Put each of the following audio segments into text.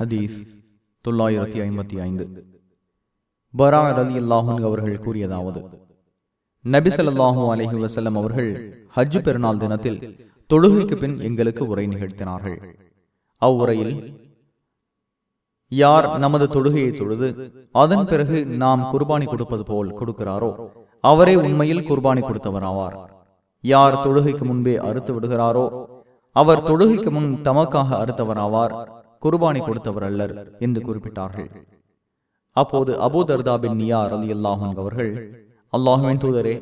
ஹதீஸ் தொள்ளாயிரத்தி ஐம்பத்தி ஐந்து. பரா அலி அல்லாஹூன் அவர்கள் கூறியதாவது நபிசல்லாஹூ அலஹி வசல்லம் அவர்கள் ஹஜ் பெருநாள் தினத்தில் தொழுகைக்கு பின் எங்களுக்கு உரை நிகழ்த்தினார்கள். அவ்வுரையில் யார் நமது தொழுகையை தொழுது அதன் பிறகு நாம் குர்பானி கொடுப்பது போல் கொடுக்கிறாரோ அவரே உண்மையில் குர்பானி கொடுத்தவராவார். யார் தொழுகைக்கு முன்பே அறுத்து விடுகிறாரோ அவர் தொழுகைக்கு முன் தமக்காக அறுத்தவராவார். குர்பானி கொடுத்தவர் அல்லர் என்று குறிப்பிட்டார்கள். அப்போது அபூ நியார் அலி அல்லாஹன் அவர்கள் அல்லாஹுவின் தூதரே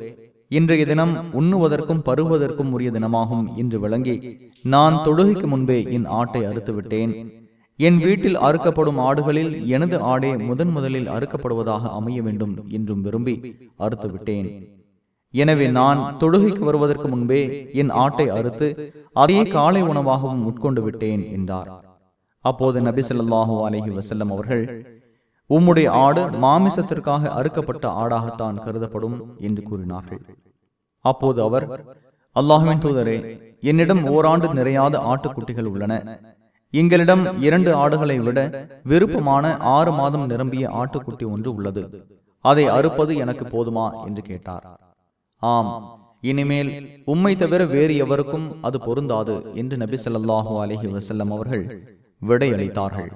இன்றைய தினம் உண்ணுவதற்கும் பருவதற்கும் உரிய தினமாகும் என்று விளங்கி நான் தொழுகைக்கு முன்பே என் ஆட்டை அறுத்துவிட்டேன் என் வீட்டில் அறுக்கப்படும் ஆடுகளில் எனது ஆடே முதன் முதலில் அறுக்கப்படுவதாக அமைய வேண்டும் என்றும் விரும்பி அறுத்துவிட்டேன் எனவே நான் தொழுகைக்கு வருவதற்கு முன்பே என் ஆட்டை அறுத்து அதே காலை உணவாகவும் உட்கொண்டு விட்டேன் என்றார். அப்போது நபி ஸல்லல்லாஹு அலைஹி வஸல்லம் அவர்கள் உம்முடைய ஆடு மாமிசத்திற்காக அறுக்கப்பட்ட ஆடாகத்தான் கருதப்படும் என்று கூறினார்கள். அப்போது அவர் அல்லாஹுவின் தூதரே என்னிடம் ஓராண்டு நிறையாத ஆட்டுக்குட்டிகள் உள்ளன. எங்களிடம் இரண்டு ஆடுகளை விட விருப்பமான ஆறு மாதம் நிரம்பிய ஆட்டுக்குட்டி ஒன்று உள்ளது. அதை அறுப்பது எனக்கு போதுமா என்று கேட்டார். ஆம். இனிமேல் உம்மை தவிர வேறு எவருக்கும் அது பொருந்தாது என்று நபி ஸல்லல்லாஹு அலைஹி வஸல்லம் அவர்கள் விடையளித்தார்கள்.